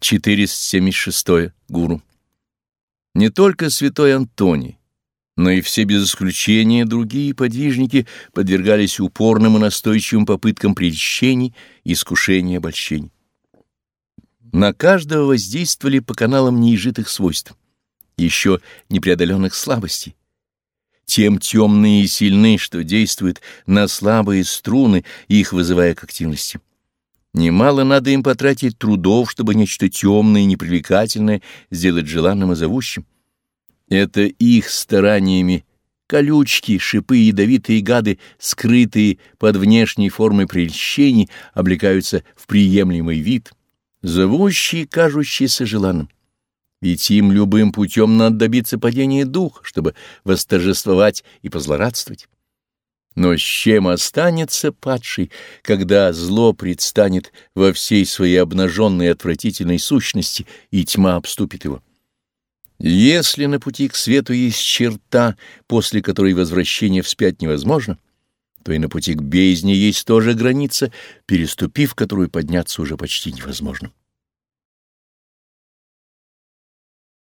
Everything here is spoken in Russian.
476. Гуру. Не только святой Антоний, но и все без исключения другие подвижники подвергались упорным и настойчивым попыткам прельщений, искушений и обольщений. На каждого воздействовали по каналам неизжитых свойств, еще непреодоленных слабостей. Тем темные и сильны, что действуют на слабые струны, их вызывая к активности. Немало надо им потратить трудов, чтобы нечто темное и непривлекательное сделать желанным и зовущим. Это их стараниями колючки, шипы и ядовитые гады, скрытые под внешней формой прельщений, облекаются в приемлемый вид, зовущий, кажущийся желанным. Ведь им любым путем надо добиться падения духа, чтобы восторжествовать и позлорадствовать. Но с чем останется падший, когда зло предстанет во всей своей обнаженной отвратительной сущности, и тьма обступит его? Если на пути к свету есть черта, после которой возвращение вспять невозможно, то и на пути к бездне есть тоже граница, переступив которую подняться уже почти невозможно.